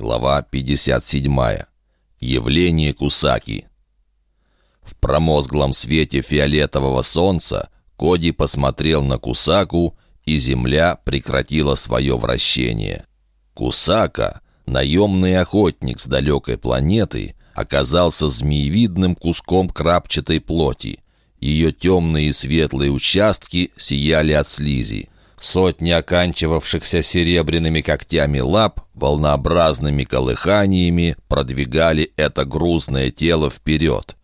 Глава 57. Явление Кусаки. В промозглом свете фиолетового солнца Коди посмотрел на Кусаку, и земля прекратила свое вращение. Кусака, наемный охотник с далекой планеты, оказался змеевидным куском крапчатой плоти. Ее темные и светлые участки сияли от слизи. Сотни оканчивавшихся серебряными когтями лап волнообразными колыханиями продвигали это грузное тело вперед.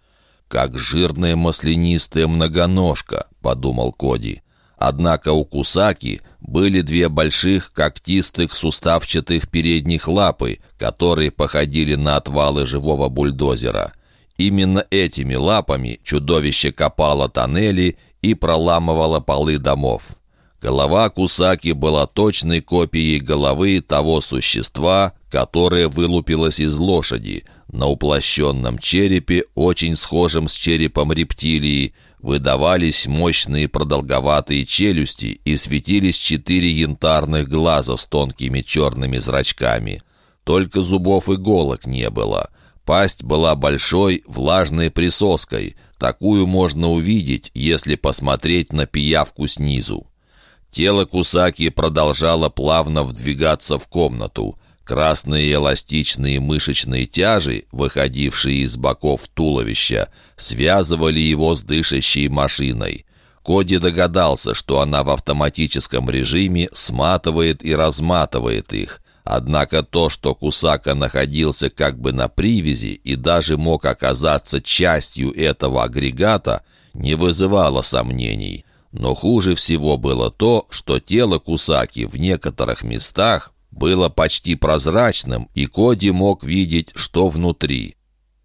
«Как жирная маслянистая многоножка», — подумал Коди. Однако у Кусаки были две больших когтистых суставчатых передних лапы, которые походили на отвалы живого бульдозера. Именно этими лапами чудовище копало тоннели и проламывало полы домов. Голова Кусаки была точной копией головы того существа, которое вылупилось из лошади. На уплощенном черепе, очень схожем с черепом рептилии, выдавались мощные продолговатые челюсти и светились четыре янтарных глаза с тонкими черными зрачками. Только зубов иголок не было. Пасть была большой, влажной присоской. Такую можно увидеть, если посмотреть на пиявку снизу. Тело Кусаки продолжало плавно вдвигаться в комнату. Красные эластичные мышечные тяжи, выходившие из боков туловища, связывали его с дышащей машиной. Коди догадался, что она в автоматическом режиме сматывает и разматывает их. Однако то, что Кусака находился как бы на привязи и даже мог оказаться частью этого агрегата, не вызывало сомнений. Но хуже всего было то, что тело Кусаки в некоторых местах было почти прозрачным, и Коди мог видеть, что внутри.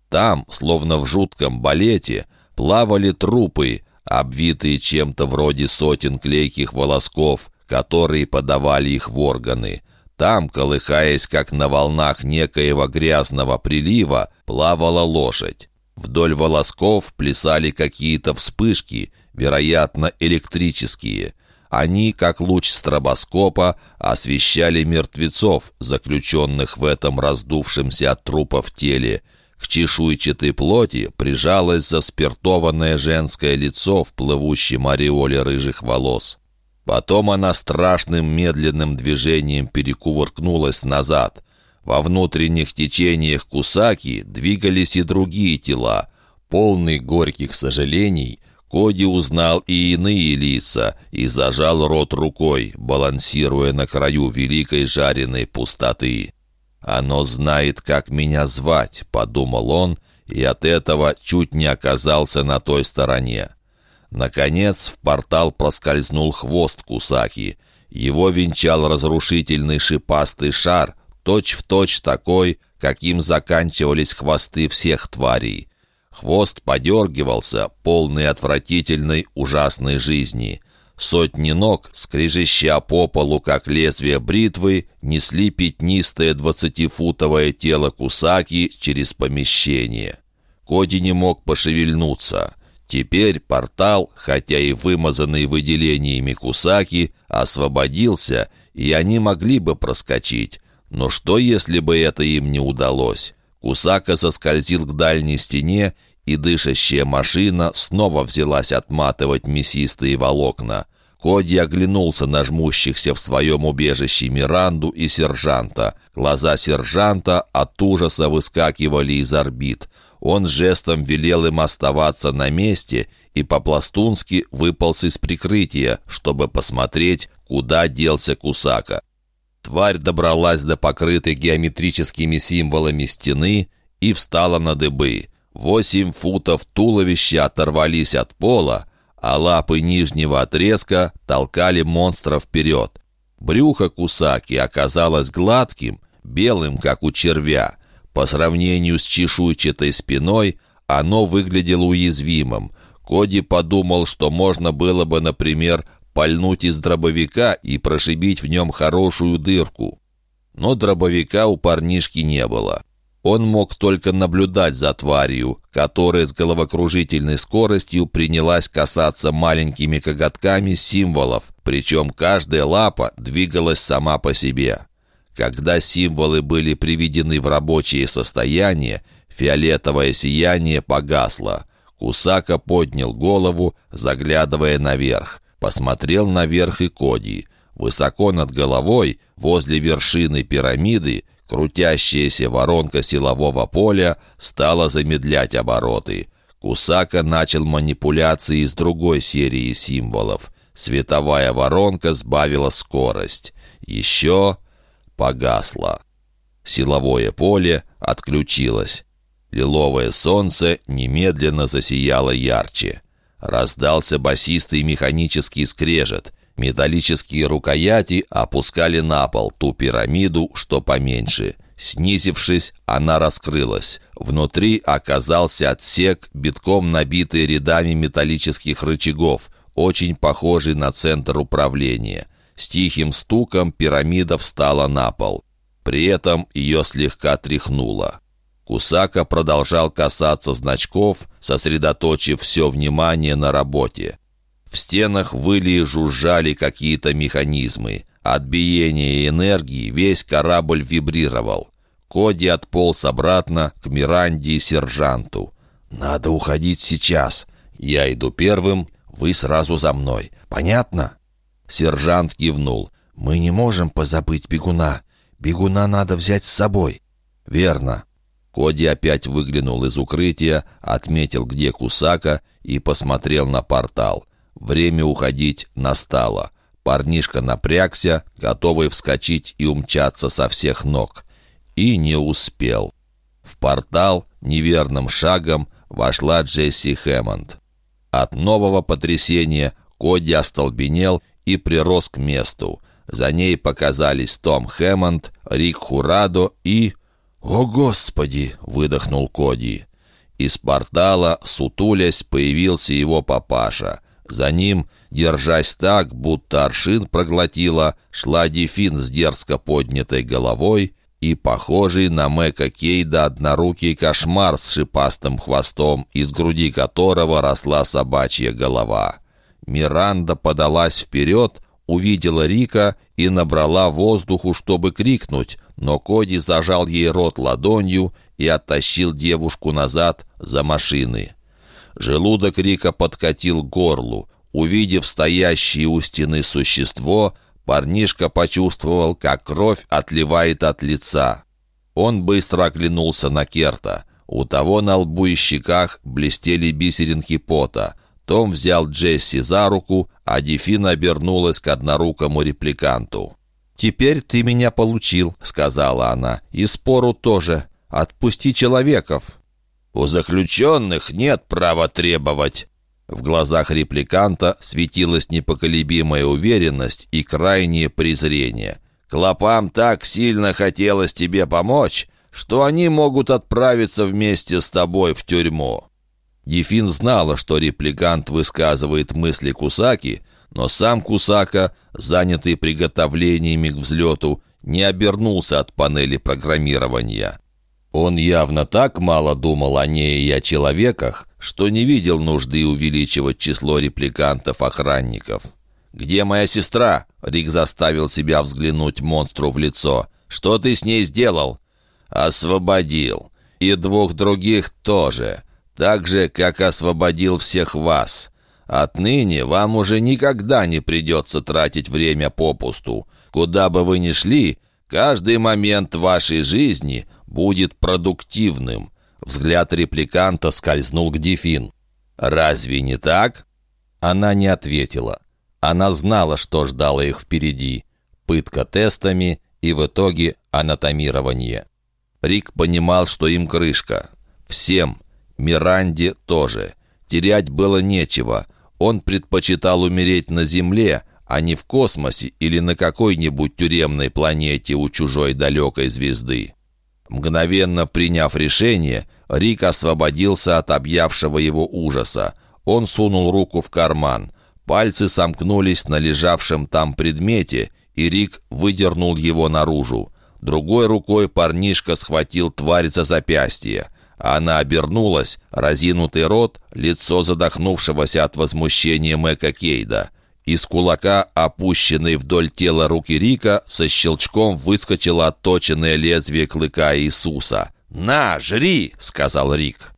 Там, словно в жутком балете, плавали трупы, обвитые чем-то вроде сотен клейких волосков, которые подавали их в органы. Там, колыхаясь, как на волнах некоего грязного прилива, плавала лошадь. Вдоль волосков плясали какие-то вспышки, вероятно, электрические. Они, как луч стробоскопа, освещали мертвецов, заключенных в этом раздувшемся от трупов теле. К чешуйчатой плоти прижалось заспиртованное женское лицо в плывущем ореоле рыжих волос. Потом она страшным медленным движением перекувыркнулась назад. Во внутренних течениях Кусаки двигались и другие тела, полные горьких сожалений, Коди узнал и иные лица и зажал рот рукой, балансируя на краю великой жареной пустоты. «Оно знает, как меня звать», — подумал он, и от этого чуть не оказался на той стороне. Наконец в портал проскользнул хвост Кусаки. Его венчал разрушительный шипастый шар, точь-в-точь точь такой, каким заканчивались хвосты всех тварей. Хвост подергивался, полный отвратительной, ужасной жизни. Сотни ног, скрежеща по полу, как лезвие бритвы, несли пятнистое двадцатифутовое тело Кусаки через помещение. Коди не мог пошевельнуться. Теперь портал, хотя и вымазанный выделениями Кусаки, освободился, и они могли бы проскочить. Но что, если бы это им не удалось? Кусака соскользил к дальней стене, и дышащая машина снова взялась отматывать мясистые волокна. Коди оглянулся на жмущихся в своем убежище Миранду и сержанта. Глаза сержанта от ужаса выскакивали из орбит. Он жестом велел им оставаться на месте и по-пластунски выполз из прикрытия, чтобы посмотреть, куда делся Кусака. Тварь добралась до покрытой геометрическими символами стены и встала на дыбы. Восемь футов туловища оторвались от пола, а лапы нижнего отрезка толкали монстра вперед. Брюхо Кусаки оказалось гладким, белым, как у червя. По сравнению с чешуйчатой спиной оно выглядело уязвимым. Коди подумал, что можно было бы, например, пальнуть из дробовика и прошибить в нем хорошую дырку. Но дробовика у парнишки не было. Он мог только наблюдать за тварью, которая с головокружительной скоростью принялась касаться маленькими коготками символов, причем каждая лапа двигалась сама по себе. Когда символы были приведены в рабочее состояние, фиолетовое сияние погасло. Кусака поднял голову, заглядывая наверх. Посмотрел наверх и Коди. Высоко над головой, возле вершины пирамиды, крутящаяся воронка силового поля стала замедлять обороты. Кусака начал манипуляции с другой серии символов. Световая воронка сбавила скорость. Еще погасла. Силовое поле отключилось. Лиловое солнце немедленно засияло ярче. Раздался басистый механический скрежет. Металлические рукояти опускали на пол ту пирамиду, что поменьше. Снизившись, она раскрылась. Внутри оказался отсек, битком набитый рядами металлических рычагов, очень похожий на центр управления. С тихим стуком пирамида встала на пол. При этом ее слегка тряхнуло. Кусака продолжал касаться значков, сосредоточив все внимание на работе. В стенах выли и жужжали какие-то механизмы. От биения энергии весь корабль вибрировал. Коди отполз обратно к Миранде и сержанту. «Надо уходить сейчас. Я иду первым, вы сразу за мной. Понятно?» Сержант кивнул. «Мы не можем позабыть бегуна. Бегуна надо взять с собой». «Верно». Коди опять выглянул из укрытия, отметил, где Кусака, и посмотрел на портал. Время уходить настало. Парнишка напрягся, готовый вскочить и умчаться со всех ног. И не успел. В портал неверным шагом вошла Джесси Хэммонд. От нового потрясения Коди остолбенел и прирос к месту. За ней показались Том Хэммонд, Рик Хурадо и... «О, Господи!» — выдохнул Коди. Из портала, сутулясь, появился его папаша. За ним, держась так, будто аршин проглотила, шла Дефин с дерзко поднятой головой и похожий на Мэка Кейда однорукий кошмар с шипастым хвостом, из груди которого росла собачья голова. Миранда подалась вперед, увидела Рика и набрала воздуху, чтобы крикнуть, но Коди зажал ей рот ладонью и оттащил девушку назад за машины. Желудок Рика подкатил к горлу. Увидев стоящее у стены существо, парнишка почувствовал, как кровь отливает от лица. Он быстро оглянулся на Керта. У того на лбу и щеках блестели бисеринки пота. Том взял Джесси за руку, а Дефина обернулась к однорукому репликанту. «Теперь ты меня получил», — сказала она. «И спору тоже. Отпусти человеков». «У заключенных нет права требовать». В глазах репликанта светилась непоколебимая уверенность и крайнее презрение. «Клопам так сильно хотелось тебе помочь, что они могут отправиться вместе с тобой в тюрьму». Дефин знала, что репликант высказывает мысли Кусаки, но сам Кусака, занятый приготовлениями к взлету, не обернулся от панели программирования. Он явно так мало думал о ней и о человеках, что не видел нужды увеличивать число репликантов-охранников. «Где моя сестра?» — Рик заставил себя взглянуть монстру в лицо. «Что ты с ней сделал?» «Освободил. И двух других тоже. Так же, как освободил всех вас. Отныне вам уже никогда не придется тратить время попусту. Куда бы вы ни шли, каждый момент вашей жизни будет продуктивным». Взгляд репликанта скользнул к Дефин. «Разве не так?» Она не ответила. Она знала, что ждало их впереди. Пытка тестами и в итоге анатомирование. Рик понимал, что им крышка. Всем. Миранде тоже. Терять было нечего. Он предпочитал умереть на Земле, а не в космосе или на какой-нибудь тюремной планете у чужой далекой звезды. Мгновенно приняв решение, Рик освободился от объявшего его ужаса. Он сунул руку в карман. Пальцы сомкнулись на лежавшем там предмете, и Рик выдернул его наружу. Другой рукой парнишка схватил тварь за запястье. Она обернулась, разинутый рот, лицо задохнувшегося от возмущения Мэка Кейда. Из кулака, опущенной вдоль тела руки Рика, со щелчком выскочило отточенное лезвие клыка Иисуса. «На, жри!» — сказал Рик.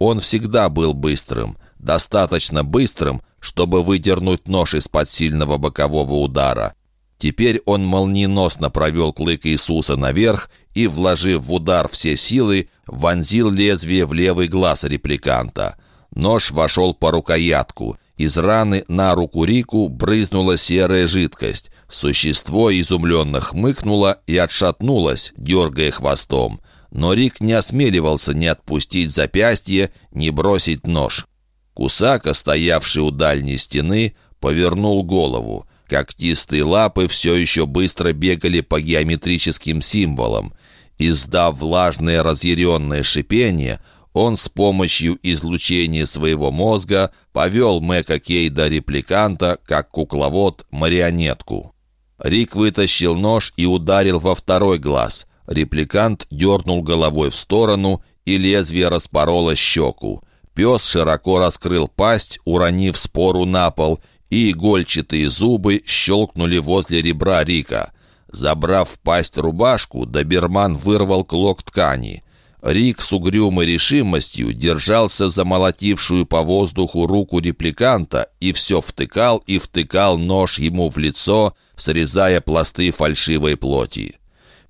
Он всегда был быстрым, достаточно быстрым, чтобы выдернуть нож из-под сильного бокового удара. Теперь он молниеносно провел клык Иисуса наверх и, вложив в удар все силы, вонзил лезвие в левый глаз репликанта. Нож вошел по рукоятку. Из раны на руку Рику брызнула серая жидкость. Существо изумленно хмыкнуло и отшатнулось, дергая хвостом. Но Рик не осмеливался ни отпустить запястье, ни бросить нож. Кусака, стоявший у дальней стены, повернул голову. Когтистые лапы все еще быстро бегали по геометрическим символам. Издав влажное разъяренное шипение, он с помощью излучения своего мозга повел Мэка Кейда репликанта, как кукловод, марионетку. Рик вытащил нож и ударил во второй глаз. Репликант дернул головой в сторону, и лезвие распороло щеку. Пес широко раскрыл пасть, уронив спору на пол, и игольчатые зубы щелкнули возле ребра Рика. Забрав в пасть рубашку, доберман вырвал клок ткани. Рик с угрюмой решимостью держался за молотившую по воздуху руку репликанта и все втыкал и втыкал нож ему в лицо, срезая пласты фальшивой плоти.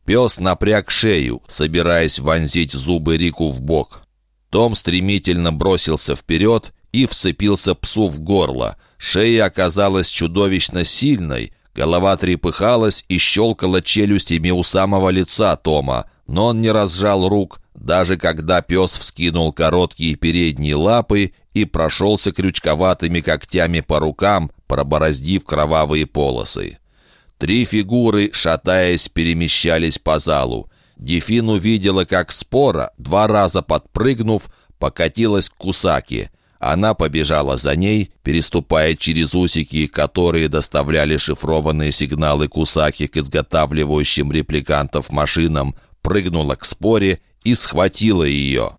Пес напряг шею, собираясь вонзить зубы Рику в бок. Том стремительно бросился вперед и вцепился псу в горло. Шея оказалась чудовищно сильной, голова трепыхалась и щелкала челюстями у самого лица Тома, но он не разжал рук, даже когда пес вскинул короткие передние лапы и прошелся крючковатыми когтями по рукам, пробороздив кровавые полосы. Три фигуры, шатаясь, перемещались по залу. Дефин увидела, как спора, два раза подпрыгнув, покатилась к Кусаке. Она побежала за ней, переступая через усики, которые доставляли шифрованные сигналы Кусаки к изготавливающим репликантов машинам, прыгнула к споре и схватила ее.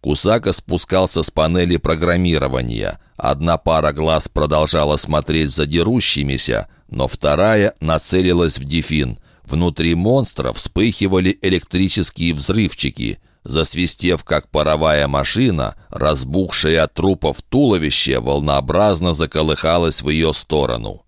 Кусака спускался с панели программирования. Одна пара глаз продолжала смотреть за дерущимися, но вторая нацелилась в дефин. Внутри монстра вспыхивали электрические взрывчики. Засвистев, как паровая машина, разбухшее от трупов туловище волнообразно заколыхалось в ее сторону.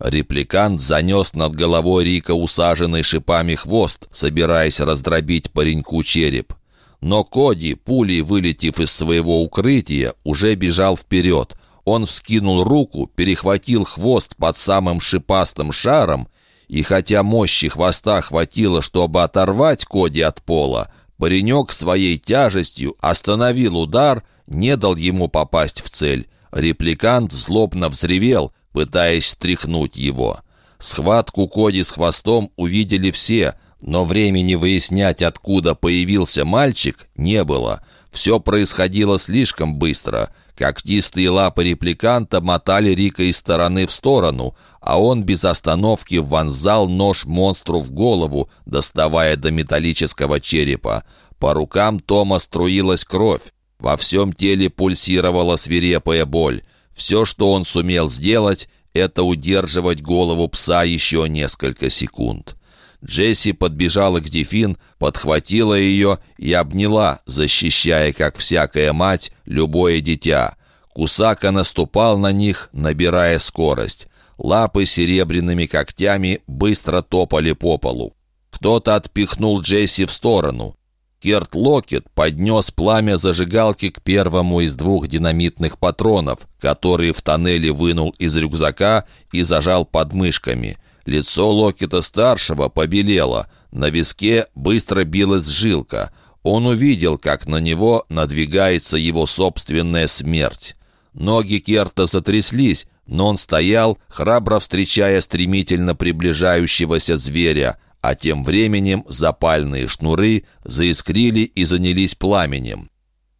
Репликант занес над головой Рика усаженный шипами хвост, собираясь раздробить пареньку череп. Но Коди, пулей вылетев из своего укрытия, уже бежал вперед. Он вскинул руку, перехватил хвост под самым шипастым шаром, и хотя мощи хвоста хватило, чтобы оторвать Коди от пола, паренек своей тяжестью остановил удар, не дал ему попасть в цель. Репликант злобно взревел, пытаясь стряхнуть его. Схватку Коди с хвостом увидели все — но времени выяснять, откуда появился мальчик, не было. Все происходило слишком быстро. Когтистые лапы репликанта мотали Рика из стороны в сторону, а он без остановки вонзал нож монстру в голову, доставая до металлического черепа. По рукам Тома струилась кровь. Во всем теле пульсировала свирепая боль. Все, что он сумел сделать, это удерживать голову пса еще несколько секунд. Джесси подбежала к Дефин, подхватила ее и обняла, защищая, как всякая мать, любое дитя. Кусака наступал на них, набирая скорость. Лапы серебряными когтями быстро топали по полу. Кто-то отпихнул Джесси в сторону. Керт Локет поднес пламя зажигалки к первому из двух динамитных патронов, который в тоннеле вынул из рюкзака и зажал под мышками – Лицо Локита-старшего побелело, на виске быстро билась жилка. Он увидел, как на него надвигается его собственная смерть. Ноги Керта затряслись, но он стоял, храбро встречая стремительно приближающегося зверя, а тем временем запальные шнуры заискрили и занялись пламенем.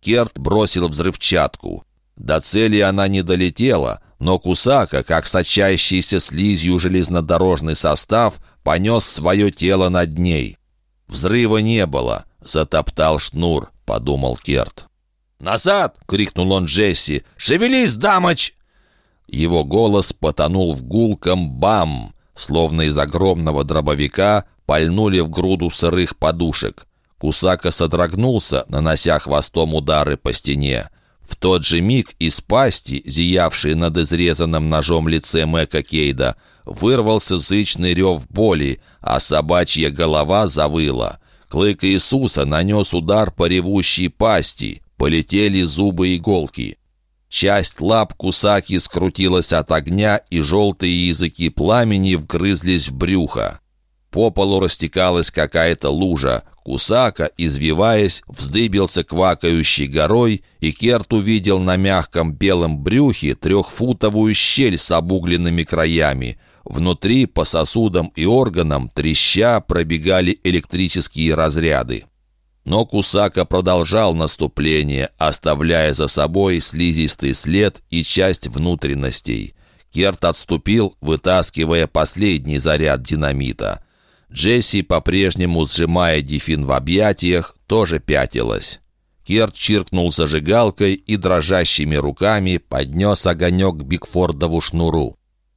Керт бросил взрывчатку. До цели она не долетела, но Кусака, как сочащийся слизью железнодорожный состав, понес свое тело над ней. «Взрыва не было», — затоптал шнур, — подумал Керт. «Назад!» — крикнул он Джесси. «Шевелись, дамоч!» Его голос потонул в гулком «бам», словно из огромного дробовика пальнули в груду сырых подушек. Кусака содрогнулся, нанося хвостом удары по стене. В тот же миг из пасти, зиявшей над изрезанным ножом лице Мэка Кейда, вырвался зычный рев боли, а собачья голова завыла. Клык Иисуса нанес удар по ревущей пасти, полетели зубы-иголки. Часть лап Кусаки скрутилась от огня, и желтые языки пламени вгрызлись в брюхо. По полу растекалась какая-то лужа. Кусака, извиваясь, вздыбился квакающей горой, и Керт увидел на мягком белом брюхе трехфутовую щель с обугленными краями. Внутри, по сосудам и органам, треща, пробегали электрические разряды. Но Кусака продолжал наступление, оставляя за собой слизистый след и часть внутренностей. Керт отступил, вытаскивая последний заряд динамита. Джесси, по-прежнему сжимая Дефин в объятиях, тоже пятилась. Керт чиркнул зажигалкой и дрожащими руками поднес огонек к Бигфордову шнуру.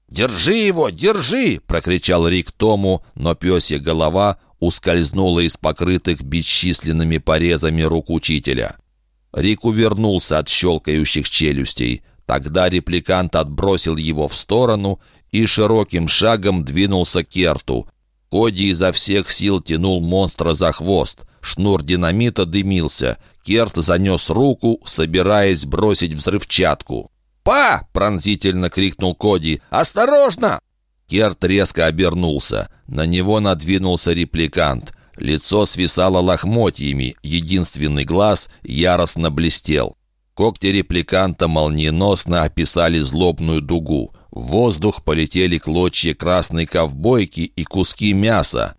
«Держи его, держи!» — прокричал Рик Тому, но пёсья голова ускользнула из покрытых бесчисленными порезами рук учителя. Рик увернулся от щелкающих челюстей. Тогда репликант отбросил его в сторону и широким шагом двинулся к Керту. Коди изо всех сил тянул монстра за хвост. Шнур динамита дымился. Керт занес руку, собираясь бросить взрывчатку. «Па!» — пронзительно крикнул Коди. «Осторожно!» Керт резко обернулся. На него надвинулся репликант. Лицо свисало лохмотьями, единственный глаз яростно блестел. Когти репликанта молниеносно описали злобную дугу. В воздух полетели клочья красной ковбойки и куски мяса.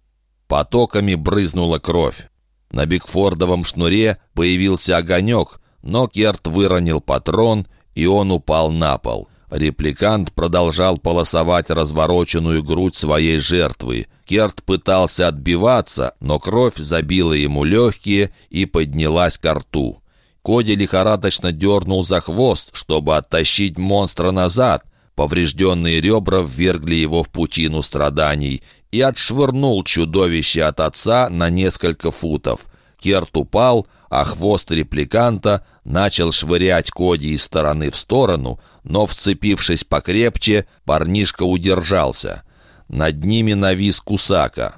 Потоками брызнула кровь. На Бигфордовом шнуре появился огонек, но Керт выронил патрон, и он упал на пол. Репликант продолжал полосовать развороченную грудь своей жертвы. Керт пытался отбиваться, но кровь забила ему легкие и поднялась к рту. Коди лихорадочно дернул за хвост, чтобы оттащить монстра назад. Поврежденные ребра ввергли его в пучину страданий и отшвырнул чудовище от отца на несколько футов. Керт упал, а хвост репликанта начал швырять Коди из стороны в сторону, но, вцепившись покрепче, парнишка удержался. Над ними навис Кусака.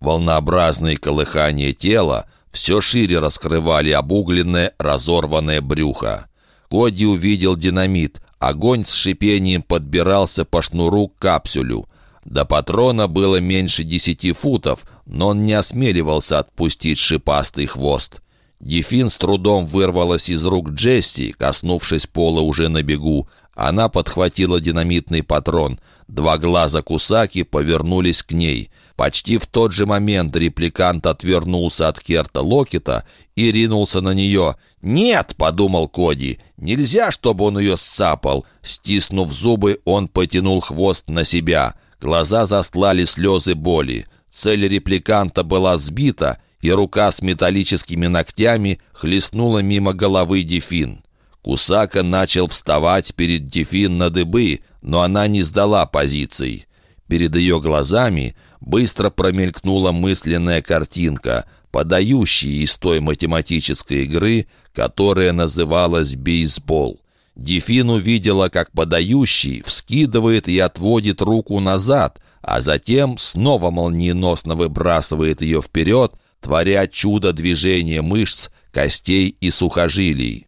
Волнообразные колыхания тела все шире раскрывали обугленное, разорванное брюхо. Коди увидел динамит. Огонь с шипением подбирался по шнуру к капсюлю. До патрона было меньше десяти футов, но он не осмеливался отпустить шипастый хвост. Дефин с трудом вырвалась из рук Джесси, коснувшись пола уже на бегу. Она подхватила динамитный патрон. Два глаза Кусаки повернулись к ней. Почти в тот же момент репликант отвернулся от Керта Локета и ринулся на нее. «Нет!» — подумал Коди. «Нельзя, чтобы он ее сцапал!» Стиснув зубы, он потянул хвост на себя. Глаза застлали слезы боли. Цель репликанта была сбита, и рука с металлическими ногтями хлестнула мимо головы Дефин. Кусака начал вставать перед Дефин на дыбы, но она не сдала позиций. Перед ее глазами быстро промелькнула мысленная картинка, подающая из той математической игры, которая называлась бейсбол. Дефин увидела, как подающий вскидывает и отводит руку назад, а затем снова молниеносно выбрасывает ее вперед, творя чудо движения мышц, костей и сухожилий.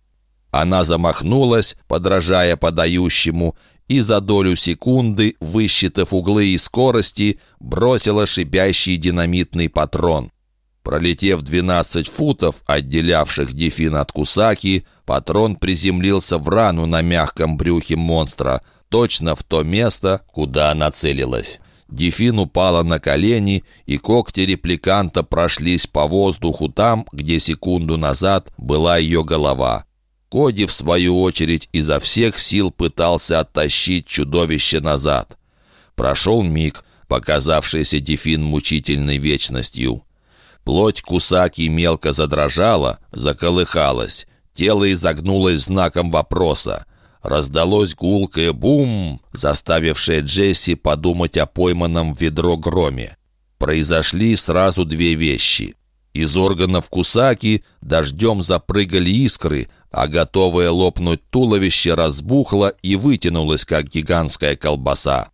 Она замахнулась, подражая подающему, и за долю секунды, высчитав углы и скорости, бросила шипящий динамитный патрон. Пролетев 12 футов, отделявших Дефин от Кусаки, патрон приземлился в рану на мягком брюхе монстра, точно в то место, куда она целилась. Дефин упала на колени, и когти репликанта прошлись по воздуху там, где секунду назад была ее голова. Коди, в свою очередь, изо всех сил пытался оттащить чудовище назад. Прошел миг, показавшийся Дефин мучительной вечностью. Плоть Кусаки мелко задрожала, заколыхалась. Тело изогнулось знаком вопроса. раздалось гулкое «бум», заставившее Джесси подумать о пойманном в ведро громе. Произошли сразу две вещи. Из органов Кусаки дождем запрыгали искры, а готовое лопнуть туловище разбухло и вытянулось, как гигантская колбаса.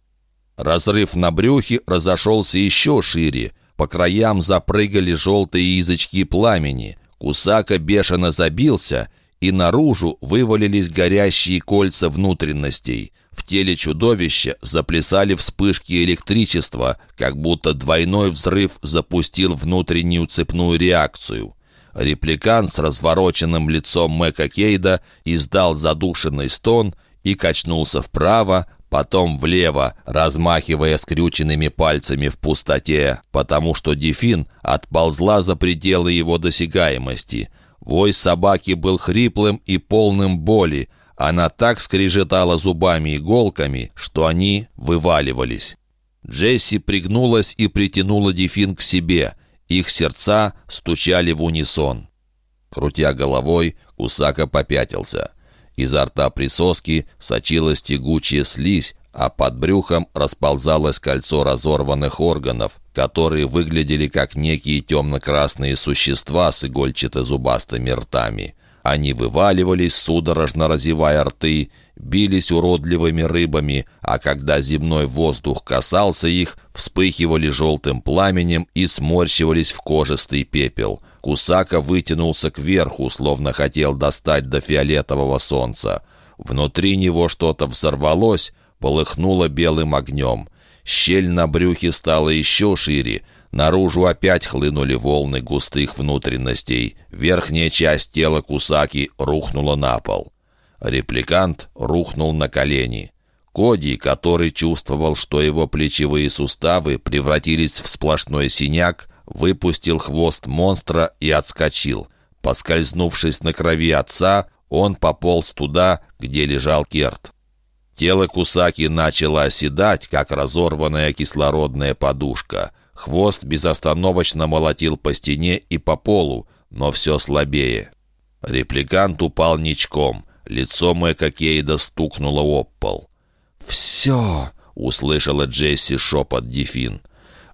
Разрыв на брюхе разошелся еще шире. По краям запрыгали желтые язычки пламени. Кусака бешено забился — и наружу вывалились горящие кольца внутренностей. В теле чудовища заплясали вспышки электричества, как будто двойной взрыв запустил внутреннюю цепную реакцию. Репликант с развороченным лицом Мэка Кейда издал задушенный стон и качнулся вправо, потом влево, размахивая скрюченными пальцами в пустоте, потому что Дефин отползла за пределы его досягаемости — Вой собаки был хриплым и полным боли. Она так скрежетала зубами и иголками, что они вываливались. Джесси пригнулась и притянула Дефин к себе. Их сердца стучали в унисон. Крутя головой, Кусака попятился. Изо рта присоски сочилась тягучая слизь, а под брюхом расползалось кольцо разорванных органов, которые выглядели как некие темно-красные существа с игольчато-зубастыми ртами. Они вываливались, судорожно разевая рты, бились уродливыми рыбами, а когда земной воздух касался их, вспыхивали желтым пламенем и сморщивались в кожистый пепел. Кусака вытянулся кверху, словно хотел достать до фиолетового солнца. Внутри него что-то взорвалось, полыхнуло белым огнем. Щель на брюхе стала еще шире. Наружу опять хлынули волны густых внутренностей. Верхняя часть тела Кусаки рухнула на пол. Репликант рухнул на колени. Коди, который чувствовал, что его плечевые суставы превратились в сплошной синяк, выпустил хвост монстра и отскочил. Поскользнувшись на крови отца, он пополз туда, где лежал Керт. Тело Кусаки начало оседать, как разорванная кислородная подушка. Хвост безостановочно молотил по стене и по полу, но все слабее. Репликант упал ничком. Лицо Мэка Кейда стукнуло об пол. «Все!» — услышала Джесси шепот Дефин.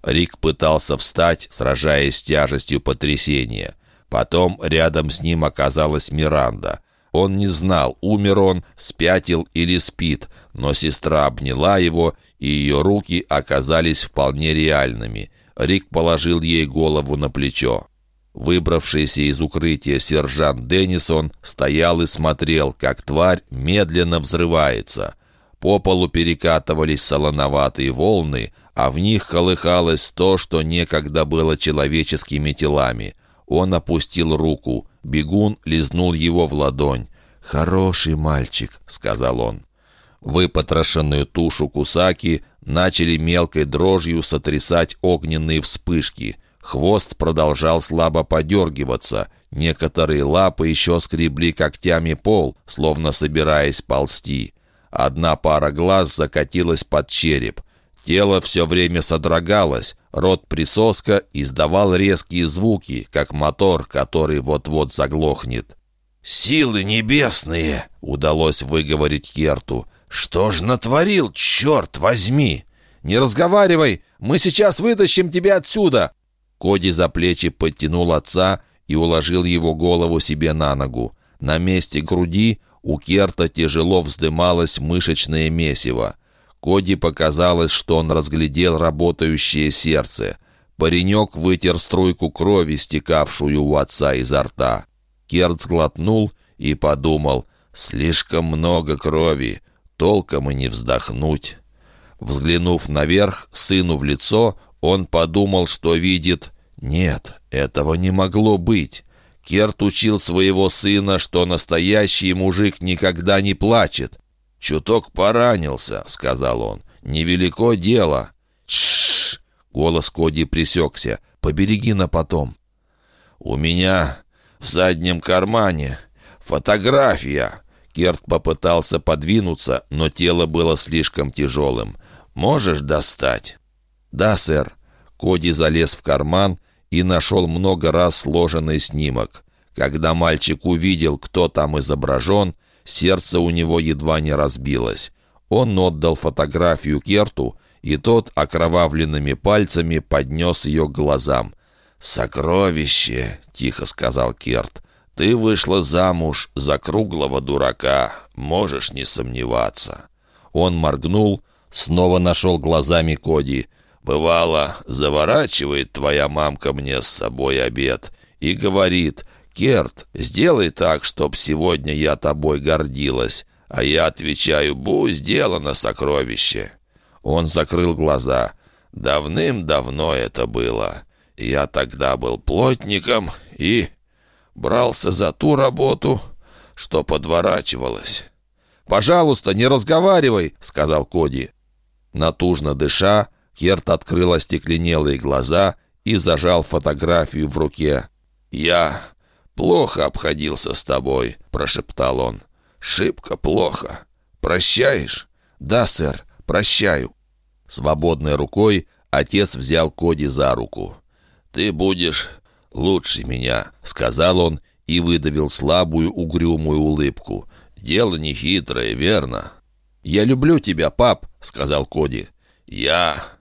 Рик пытался встать, сражаясь с тяжестью потрясения. Потом рядом с ним оказалась Миранда. Он не знал, умер он, спятил или спит, но сестра обняла его, и ее руки оказались вполне реальными. Рик положил ей голову на плечо. Выбравшийся из укрытия сержант Деннисон стоял и смотрел, как тварь медленно взрывается. По полу перекатывались солоноватые волны, а в них колыхалось то, что некогда было человеческими телами. Он опустил руку. Бегун лизнул его в ладонь. «Хороший мальчик», — сказал он. Выпотрошенную тушу кусаки начали мелкой дрожью сотрясать огненные вспышки. Хвост продолжал слабо подергиваться. Некоторые лапы еще скребли когтями пол, словно собираясь ползти. Одна пара глаз закатилась под череп. Тело все время содрогалось, рот присоска издавал резкие звуки, как мотор, который вот-вот заглохнет. «Силы небесные!» — удалось выговорить Керту. «Что ж натворил, черт возьми!» «Не разговаривай! Мы сейчас вытащим тебя отсюда!» Коди за плечи подтянул отца и уложил его голову себе на ногу. На месте груди у Керта тяжело вздымалось мышечное месиво. Коди показалось, что он разглядел работающее сердце. Паренек вытер струйку крови, стекавшую у отца изо рта. Керт сглотнул и подумал, слишком много крови, толком и не вздохнуть. Взглянув наверх, сыну в лицо, он подумал, что видит... Нет, этого не могло быть. Керт учил своего сына, что настоящий мужик никогда не плачет. «Чуток поранился», — сказал он. «Невелико дело». «Тш!» — голос Коди присекся. «Побереги на потом». «У меня в заднем кармане фотография». Керт попытался подвинуться, но тело было слишком тяжелым. «Можешь достать?» «Да, сэр». Коди залез в карман и нашел много раз сложенный снимок. Когда мальчик увидел, кто там изображен, Сердце у него едва не разбилось. Он отдал фотографию Керту, и тот окровавленными пальцами поднес ее к глазам. «Сокровище!» — тихо сказал Керт. «Ты вышла замуж за круглого дурака, можешь не сомневаться». Он моргнул, снова нашел глазами Коди. «Бывало, заворачивает твоя мамка мне с собой обед и говорит, «Керт, сделай так, чтоб сегодня я тобой гордилась». А я отвечаю, «Будь сделано, сокровище». Он закрыл глаза. Давным-давно это было. Я тогда был плотником и брался за ту работу, что подворачивалась. «Пожалуйста, не разговаривай», — сказал Коди. Натужно дыша, Керт открыл остекленелые глаза и зажал фотографию в руке. «Я плохо обходился с тобой», — прошептал он. «Шибко плохо. Прощаешь?» «Да, сэр, прощаю». Свободной рукой отец взял Коди за руку. «Ты будешь лучше меня», — сказал он и выдавил слабую угрюмую улыбку. «Дело не хитрое, верно?» «Я люблю тебя, пап», — сказал Коди. «Я...»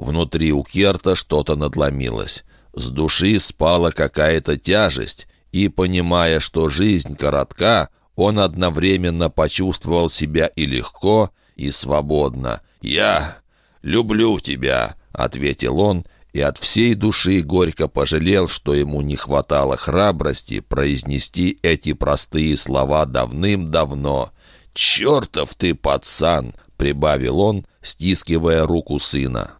Внутри у Керта что-то надломилось. С души спала какая-то тяжесть, и, понимая, что жизнь коротка, он одновременно почувствовал себя и легко, и свободно. «Я люблю тебя», — ответил он, и от всей души горько пожалел, что ему не хватало храбрости произнести эти простые слова давным-давно. «Чертов ты, пацан!» — прибавил он, стискивая руку сына.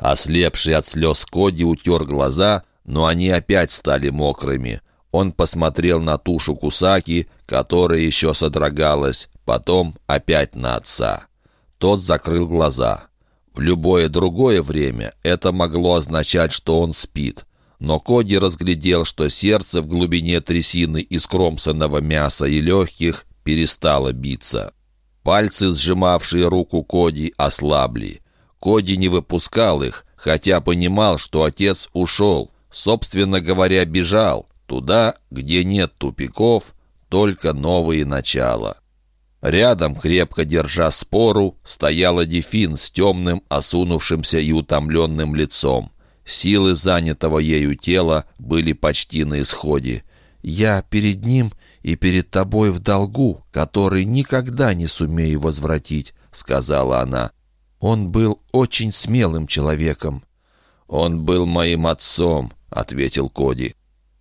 Ослепший от слез Коди утер глаза, но они опять стали мокрыми. Он посмотрел на тушу Кусаки, которая еще содрогалась, потом опять на отца. Тот закрыл глаза. В любое другое время это могло означать, что он спит. Но Коди разглядел, что сердце в глубине трясины из кромсанного мяса и легких перестало биться. Пальцы, сжимавшие руку Коди, ослабли. Коди не выпускал их, хотя понимал, что отец ушел. Собственно говоря, бежал. Туда, где нет тупиков, только новые начала. Рядом, крепко держа спору, стояла Дефин с темным, осунувшимся и утомленным лицом. Силы занятого ею тела были почти на исходе. «Я перед ним и перед тобой в долгу, который никогда не сумею возвратить», — сказала она. «Он был очень смелым человеком». «Он был моим отцом», — ответил Коди.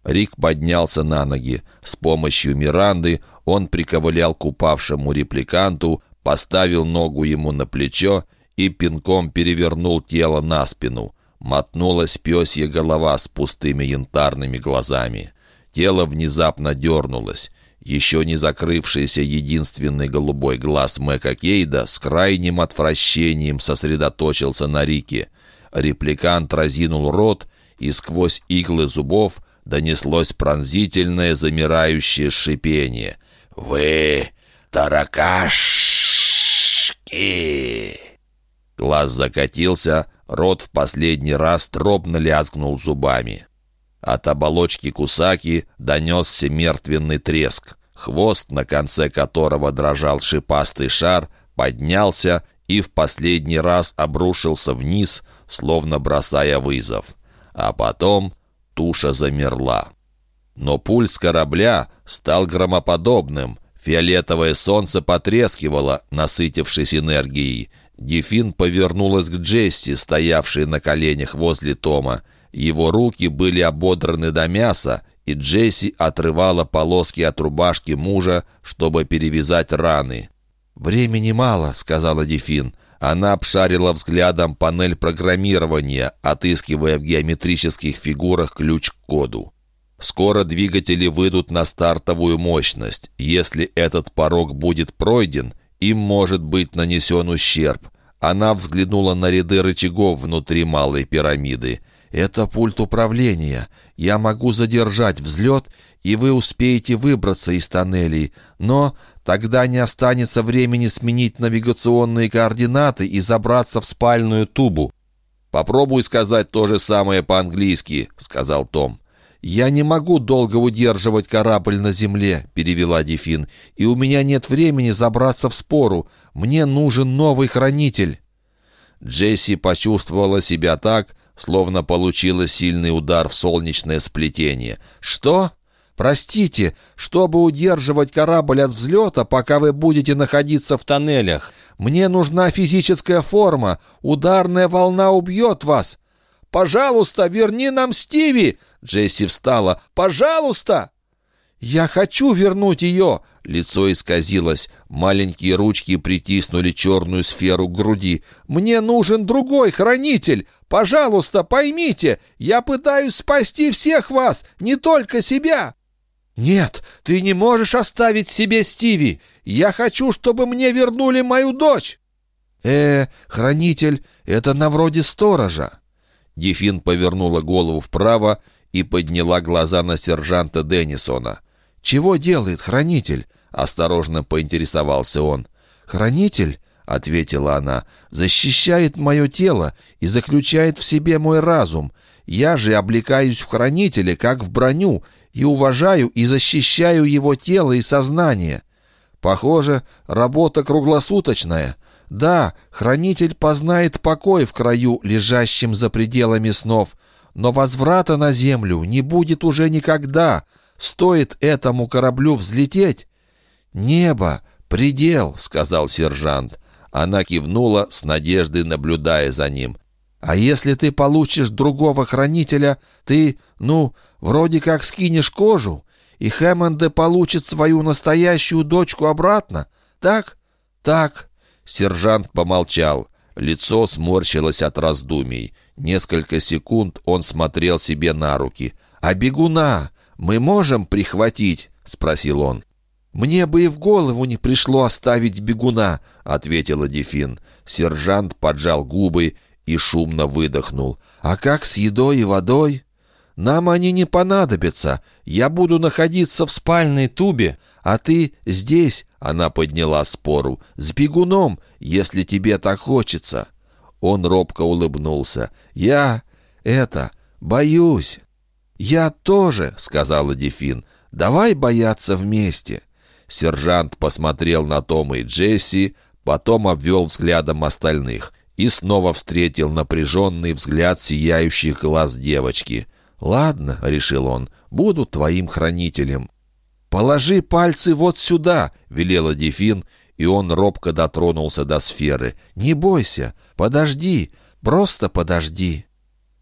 Рик поднялся на ноги. С помощью Миранды он приковылял к упавшему репликанту, поставил ногу ему на плечо и пинком перевернул тело на спину. Мотнулась пёсья голова с пустыми янтарными глазами. Тело внезапно дернулось. Еще не закрывшийся единственный голубой глаз Мэка Кейда с крайним отвращением сосредоточился на Рике. Репликант разинул рот, и сквозь иглы зубов донеслось пронзительное замирающее шипение. «Вы таракашки!» Глаз закатился, рот в последний раз дробно лязгнул зубами. От оболочки кусаки донесся мертвенный треск. Хвост, на конце которого дрожал шипастый шар, поднялся и в последний раз обрушился вниз, словно бросая вызов. А потом туша замерла. Но пульс корабля стал громоподобным. Фиолетовое солнце потрескивало, насытившись энергией. Дефин повернулась к Джесси, стоявшей на коленях возле Тома. Его руки были ободраны до мяса, и Джесси отрывала полоски от рубашки мужа, чтобы перевязать раны. «Времени мало», — сказала Дефин. Она обшарила взглядом панель программирования, отыскивая в геометрических фигурах ключ к коду. Скоро двигатели выйдут на стартовую мощность. Если этот порог будет пройден, им может быть нанесен ущерб. Она взглянула на ряды рычагов внутри малой пирамиды. «Это пульт управления. Я могу задержать взлет, и вы успеете выбраться из тоннелей. Но Тогда не останется времени сменить навигационные координаты и забраться в спальную тубу. «Попробуй сказать то же самое по-английски», — сказал Том. «Я не могу долго удерживать корабль на земле», — перевела Дефин, «и у меня нет времени забраться в спору. Мне нужен новый хранитель». Джесси почувствовала себя так, словно получила сильный удар в солнечное сплетение. «Что?» «Простите, чтобы удерживать корабль от взлета, пока вы будете находиться в тоннелях. Мне нужна физическая форма. Ударная волна убьет вас». «Пожалуйста, верни нам Стиви!» Джесси встала. «Пожалуйста!» «Я хочу вернуть ее!» Лицо исказилось. Маленькие ручки притиснули черную сферу к груди. «Мне нужен другой хранитель! Пожалуйста, поймите! Я пытаюсь спасти всех вас, не только себя!» «Нет, ты не можешь оставить себе Стиви! Я хочу, чтобы мне вернули мою дочь!» «Э, хранитель, это на вроде сторожа!» Дефин повернула голову вправо и подняла глаза на сержанта Деннисона. «Чего делает хранитель?» — осторожно поинтересовался он. «Хранитель?» — ответила она. «Защищает мое тело и заключает в себе мой разум. Я же облекаюсь в хранителя, как в броню, и уважаю и защищаю его тело и сознание. Похоже, работа круглосуточная. Да, хранитель познает покой в краю, лежащем за пределами снов, но возврата на землю не будет уже никогда. Стоит этому кораблю взлететь. «Небо, предел», — сказал сержант. Она кивнула, с надеждой наблюдая за ним. «А если ты получишь другого хранителя, ты, ну, вроде как скинешь кожу, и Хэммонде получит свою настоящую дочку обратно? Так? Так». Сержант помолчал. Лицо сморщилось от раздумий. Несколько секунд он смотрел себе на руки. «А бегуна мы можем прихватить?» — спросил он. «Мне бы и в голову не пришло оставить бегуна», — ответила Дефин. Сержант поджал губы и шумно выдохнул. «А как с едой и водой?» «Нам они не понадобятся. Я буду находиться в спальной тубе, а ты здесь», — она подняла спору, — «с бегуном, если тебе так хочется». Он робко улыбнулся. «Я... это... боюсь». «Я тоже», — сказала Дефин. «Давай бояться вместе». Сержант посмотрел на Тома и Джесси, потом обвел взглядом остальных и снова встретил напряженный взгляд сияющих глаз девочки. «Ладно», — решил он, — «буду твоим хранителем». «Положи пальцы вот сюда», — велела Дефин, и он робко дотронулся до сферы. «Не бойся, подожди, просто подожди».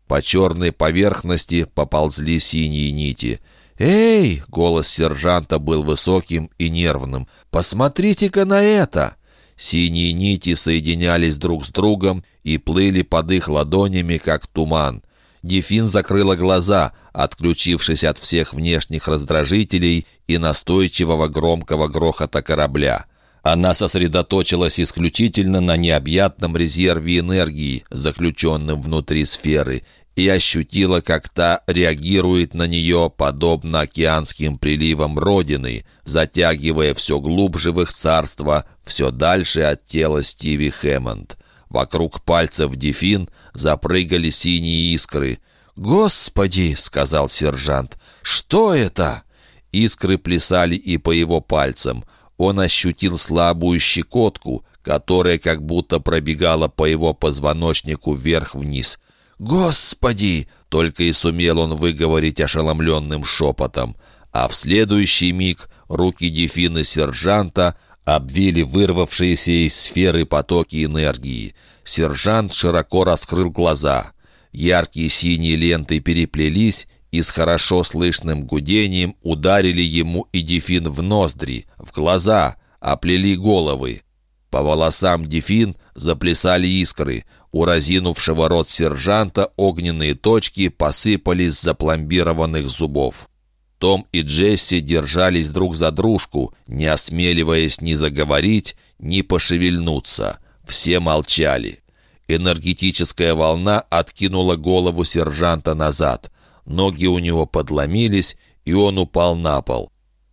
По черной поверхности поползли синие нити. «Эй!» — голос сержанта был высоким и нервным. «Посмотрите-ка на это!» Синие нити соединялись друг с другом и плыли под их ладонями, как туман. Дефин закрыла глаза, отключившись от всех внешних раздражителей и настойчивого громкого грохота корабля. Она сосредоточилась исключительно на необъятном резерве энергии, заключенном внутри сферы, и ощутила, как та реагирует на нее, подобно океанским приливам Родины, затягивая все глубже в их царство, все дальше от тела Стиви Хэммонд. Вокруг пальцев Дефин запрыгали синие искры. «Господи!» — сказал сержант. «Что это?» Искры плясали и по его пальцам. Он ощутил слабую щекотку, которая как будто пробегала по его позвоночнику вверх-вниз. «Господи!» — только и сумел он выговорить ошеломленным шепотом. А в следующий миг руки Дефины сержанта обвили вырвавшиеся из сферы потоки энергии. Сержант широко раскрыл глаза. Яркие синие ленты переплелись и с хорошо слышным гудением ударили ему и Дефин в ноздри, в глаза, оплели головы. По волосам Дефин заплясали искры. У разинувшего рот сержанта огненные точки посыпались с запломбированных зубов. Том и Джесси держались друг за дружку, не осмеливаясь ни заговорить, ни пошевельнуться. Все молчали. Энергетическая волна откинула голову сержанта назад. Ноги у него подломились, и он упал на пол.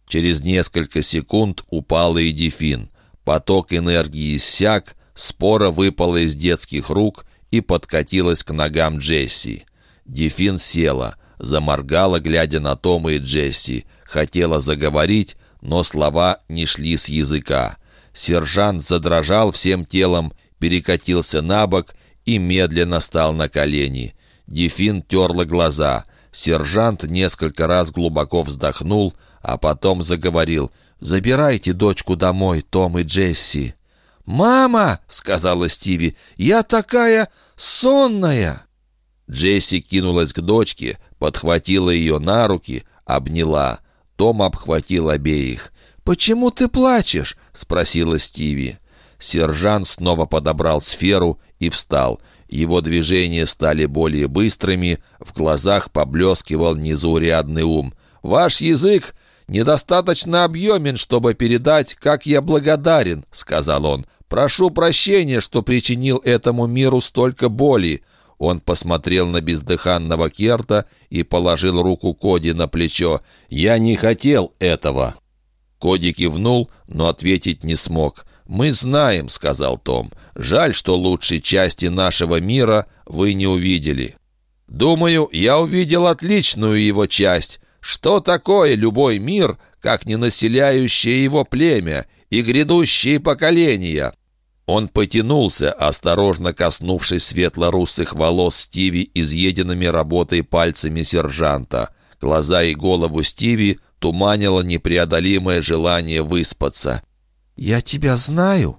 Через несколько секунд упал и Дефин. Поток энергии иссяк, спора выпала из детских рук и подкатилась к ногам Джесси. Дефин села. заморгала, глядя на Тома и Джесси. Хотела заговорить, но слова не шли с языка. Сержант задрожал всем телом, перекатился на бок и медленно стал на колени. Дефин терла глаза. Сержант несколько раз глубоко вздохнул, а потом заговорил. «Забирайте дочку домой, Том и Джесси». «Мама!» — сказала Стиви. «Я такая сонная!» Джесси кинулась к дочке, подхватила ее на руки, обняла. Том обхватил обеих. «Почему ты плачешь?» — спросила Стиви. Сержант снова подобрал сферу и встал. Его движения стали более быстрыми, в глазах поблескивал незаурядный ум. «Ваш язык недостаточно объемен, чтобы передать, как я благодарен», — сказал он. «Прошу прощения, что причинил этому миру столько боли. Он посмотрел на бездыханного Керта и положил руку Коди на плечо. «Я не хотел этого!» Коди кивнул, но ответить не смог. «Мы знаем», — сказал Том. «Жаль, что лучшей части нашего мира вы не увидели». «Думаю, я увидел отличную его часть. Что такое любой мир, как не населяющее его племя и грядущие поколения?» Он потянулся, осторожно коснувшись светло-русых волос Стиви изъеденными работой пальцами сержанта. Глаза и голову Стиви туманило непреодолимое желание выспаться. «Я тебя знаю?»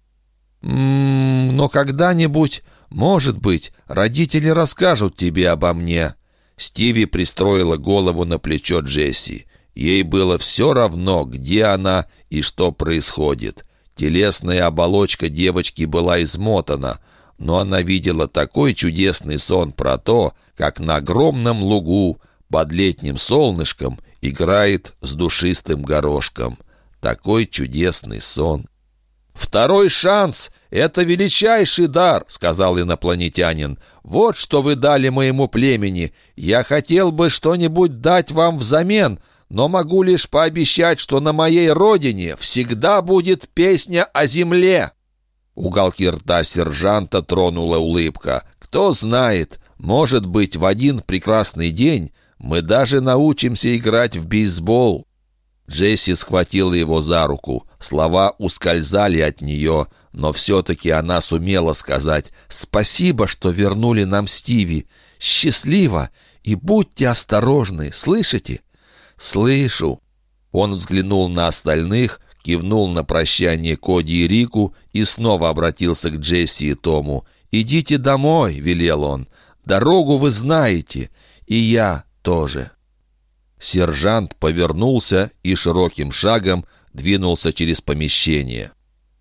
«М -м, «Но когда-нибудь, может быть, родители расскажут тебе обо мне». Стиви пристроила голову на плечо Джесси. Ей было все равно, где она и что происходит. Телесная оболочка девочки была измотана, но она видела такой чудесный сон про то, как на огромном лугу под летним солнышком играет с душистым горошком. Такой чудесный сон. «Второй шанс — это величайший дар», — сказал инопланетянин. «Вот что вы дали моему племени. Я хотел бы что-нибудь дать вам взамен, но могу лишь пообещать, что на моей родине всегда будет песня о земле». Уголки рта сержанта тронула улыбка. «Кто знает, может быть, в один прекрасный день мы даже научимся играть в бейсбол». Джесси схватила его за руку. Слова ускользали от нее, но все-таки она сумела сказать «Спасибо, что вернули нам Стиви. Счастливо и будьте осторожны, слышите?» «Слышу». Он взглянул на остальных, кивнул на прощание Коди и Рику и снова обратился к Джесси и Тому. «Идите домой», — велел он. «Дорогу вы знаете, и я тоже». Сержант повернулся и широким шагом двинулся через помещение.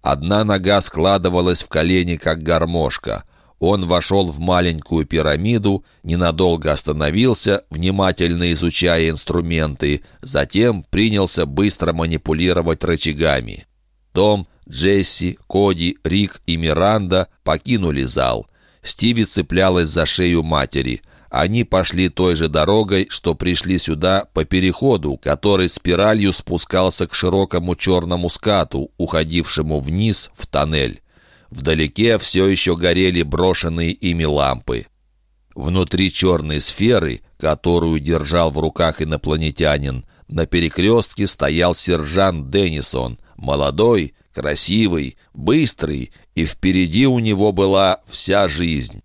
Одна нога складывалась в колени, как гармошка. Он вошел в маленькую пирамиду, ненадолго остановился, внимательно изучая инструменты, затем принялся быстро манипулировать рычагами. Том, Джесси, Коди, Рик и Миранда покинули зал. Стиви цеплялась за шею матери. Они пошли той же дорогой, что пришли сюда по переходу, который спиралью спускался к широкому черному скату, уходившему вниз в тоннель. Вдалеке все еще горели брошенные ими лампы. Внутри черной сферы, которую держал в руках инопланетянин, на перекрестке стоял сержант Деннисон, молодой, красивый, быстрый, и впереди у него была вся жизнь.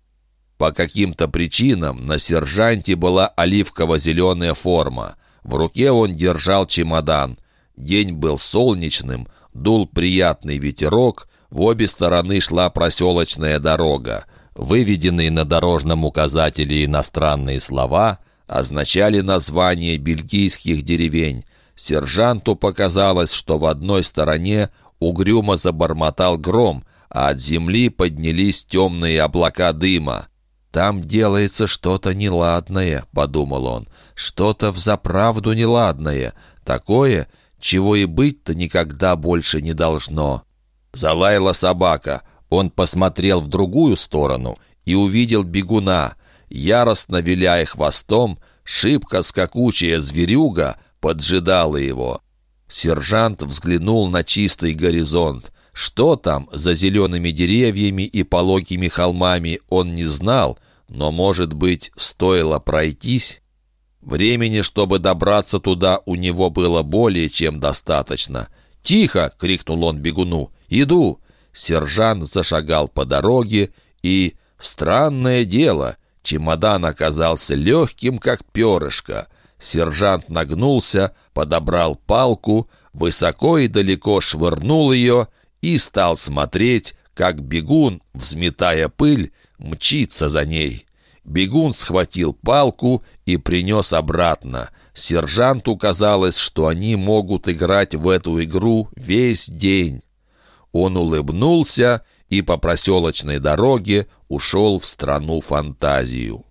По каким-то причинам на сержанте была оливково-зеленая форма. В руке он держал чемодан. День был солнечным, дул приятный ветерок, в обе стороны шла проселочная дорога. Выведенные на дорожном указателе иностранные слова означали название бельгийских деревень. Сержанту показалось, что в одной стороне угрюмо забормотал гром, а от земли поднялись темные облака дыма. «Там делается что-то неладное», — подумал он, — «что-то взаправду неладное, такое, чего и быть-то никогда больше не должно». Залаяла собака. Он посмотрел в другую сторону и увидел бегуна. Яростно виляя хвостом, шибко скакучая зверюга поджидала его. Сержант взглянул на чистый горизонт. Что там за зелеными деревьями и пологими холмами, он не знал, но, может быть, стоило пройтись? Времени, чтобы добраться туда, у него было более чем достаточно. «Тихо!» — крикнул он бегуну. «Иду!» Сержант зашагал по дороге, и... Странное дело, чемодан оказался легким, как перышко. Сержант нагнулся, подобрал палку, высоко и далеко швырнул ее и стал смотреть, как бегун, взметая пыль, мчится за ней. Бегун схватил палку и принес обратно. Сержанту казалось, что они могут играть в эту игру весь день. Он улыбнулся и по проселочной дороге ушел в страну фантазию.